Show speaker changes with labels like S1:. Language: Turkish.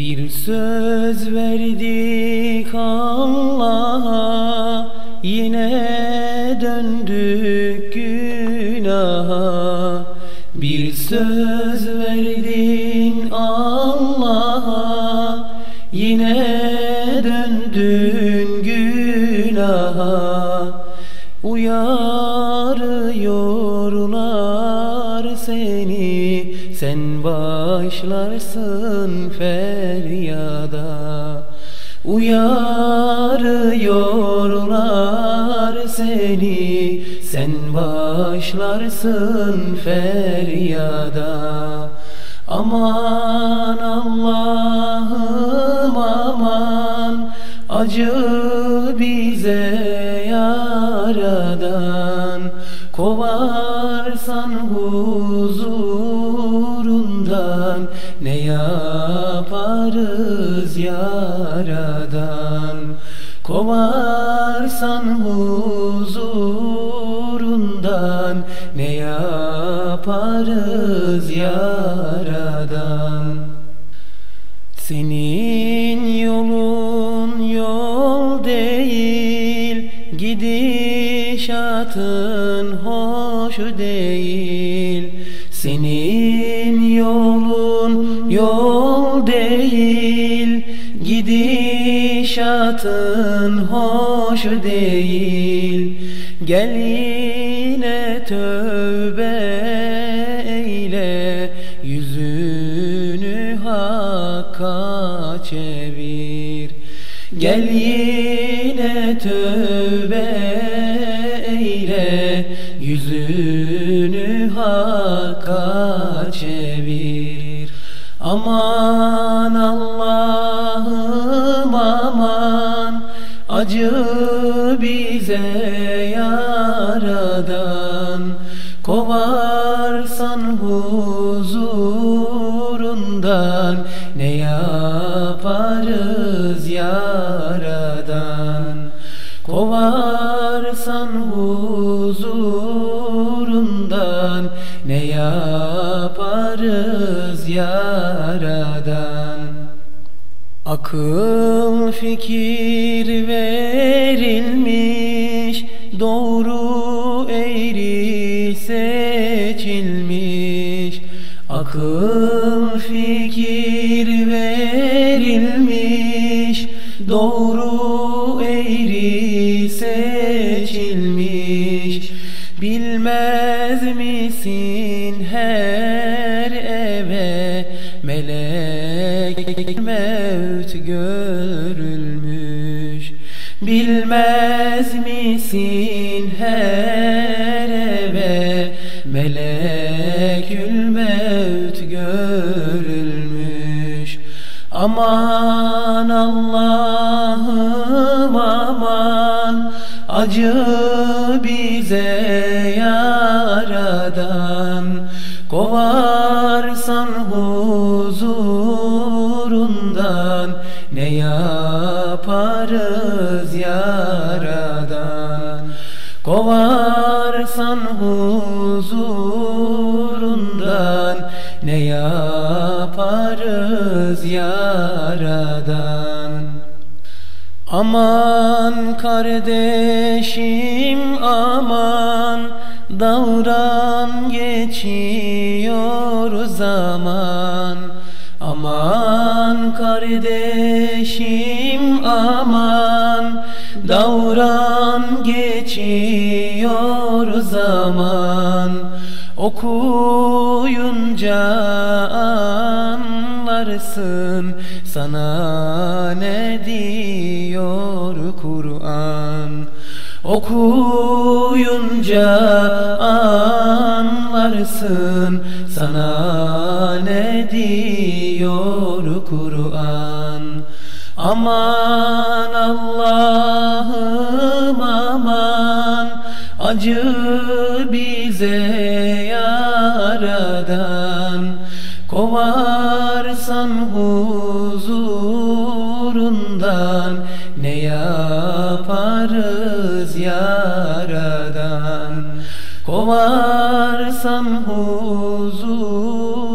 S1: Bir söz verdik Allah'a Yine döndük günaha. Bir söz verdin Allah'a Yine döndün günaha. Uyarıyorlar seni Sen başlarsın feryada Uyarıyorlar seni. Sen başlarsın feryada Aman Allah'ım aman. Acı bize yaradan Kovarsan huzurundan Ne yaparız yaradan? Kovarsan huzurundan. Ne yaparız yaradan? Senin yolun yol değil Gidişatın hoş değil. Senin Gidişatın hoş değil. Gel yine tövbe eyle Yüzünü hakka çevir. Gel yine tövbe eyle Yüzünü hakka çevir. Aman Allah'ım Acı bize yaradan Kovarsan huzurundan Ne yaparız yaradan? Kovarsan huzurundan Ne yaparız yaradan? Akıl fikir verilmiş Doğru eğri seçilmiş. Akıl fikir verilmiş Doğru eğri seçilmiş. Bilmez misin mevt görülmüş. Bilmez misin her eve? Melekül mevt görülmüş. Aman Allah'ım aman. Acı bize yaradan. Kovarsan huzurundan ne yaparız yaradan? Kovarsan huzurundan ne yaparız yaradan? Aman kardeşim aman Davran geçiyor zaman Aman kardeşim aman. Davran geçiyor zaman. Okuyunca anlarsın sana ne diyor Kur'an. Okuyunca anlarsın sana ne diyor Aman Allah'ım aman. Acı bize yaradan. Kovarsan huzurundan. Ne yaparız yaradan? Kovarsan huzurundan